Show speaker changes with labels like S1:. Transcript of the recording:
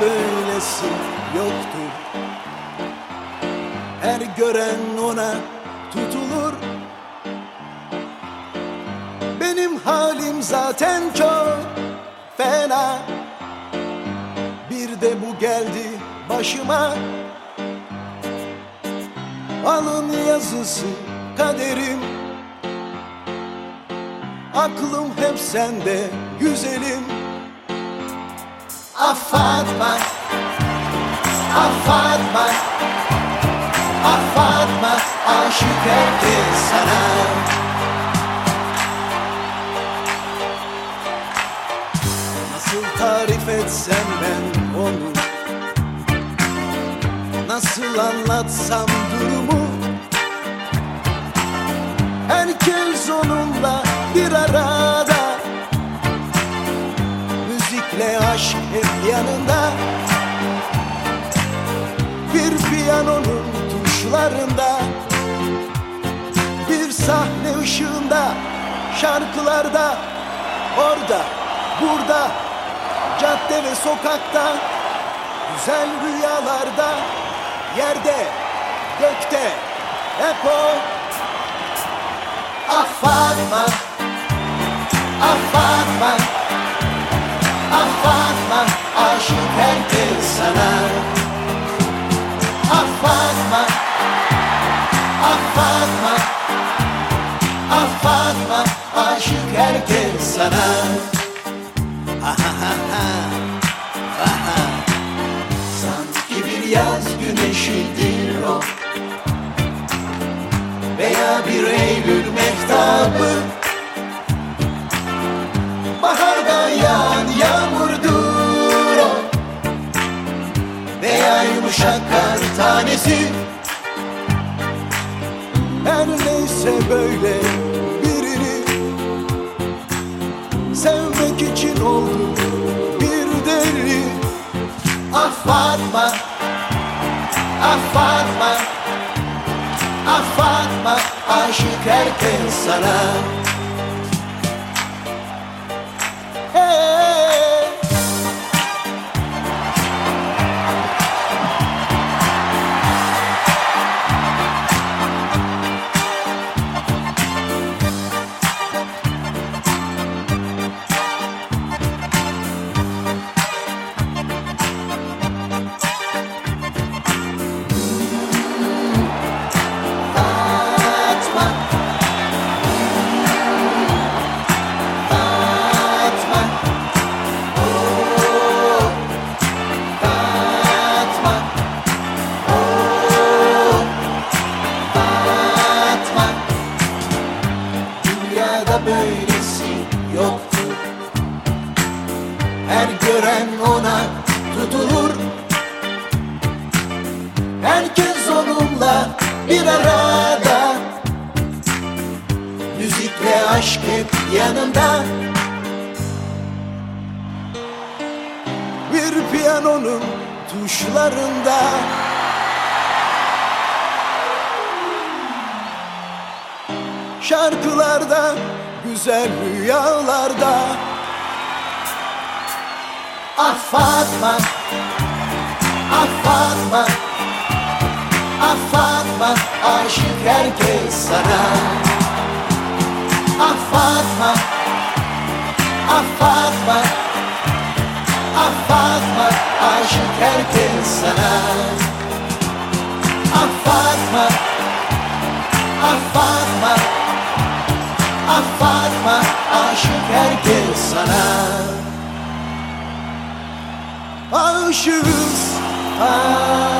S1: böylesi yoktur Her gören ona tutulur. Benim halim zaten çok fena. Bir de bu geldi başıma. Alın yazısı kaderim. Aklım hep sende güzelim Affatma Affatma Affatma Aşık herkes sana. Nasıl tarif etsem ben onu? Nasıl anlatsam durumu hep yanında. Bir piyanonun tuşlarında. Bir sahne ışığında Şarkılarda. Orada, burada Cadde ve sokakta Güzel rüyalarda Yerde, gökte Hep o. Affatma Affatma Affatma Aşık herkes sana. Affatma Affatma Affatma Aşık herkes sana. Sanki bir yaz güneşidir o. Veya bir Eylül mehtabı Veya yumuşak kar tanesi. Her neyse böyle birini Sevmek için oldu bir deli Affatma Affatma Affatma Aşık herkes sana. Hey Her gören ona tutulur. Herkes onunla bir arada. Müzikle aşk hep yanında. Bir piyanonun tuşlarında. Şarkılarda, güzel rüyalarda Affatma, affatma Affatma aşık herkes sana. Affatma Affatma Affatma aşık herkes sana. Affatma Affatma Affatma aşık herkes sana Aşığız Fatma sana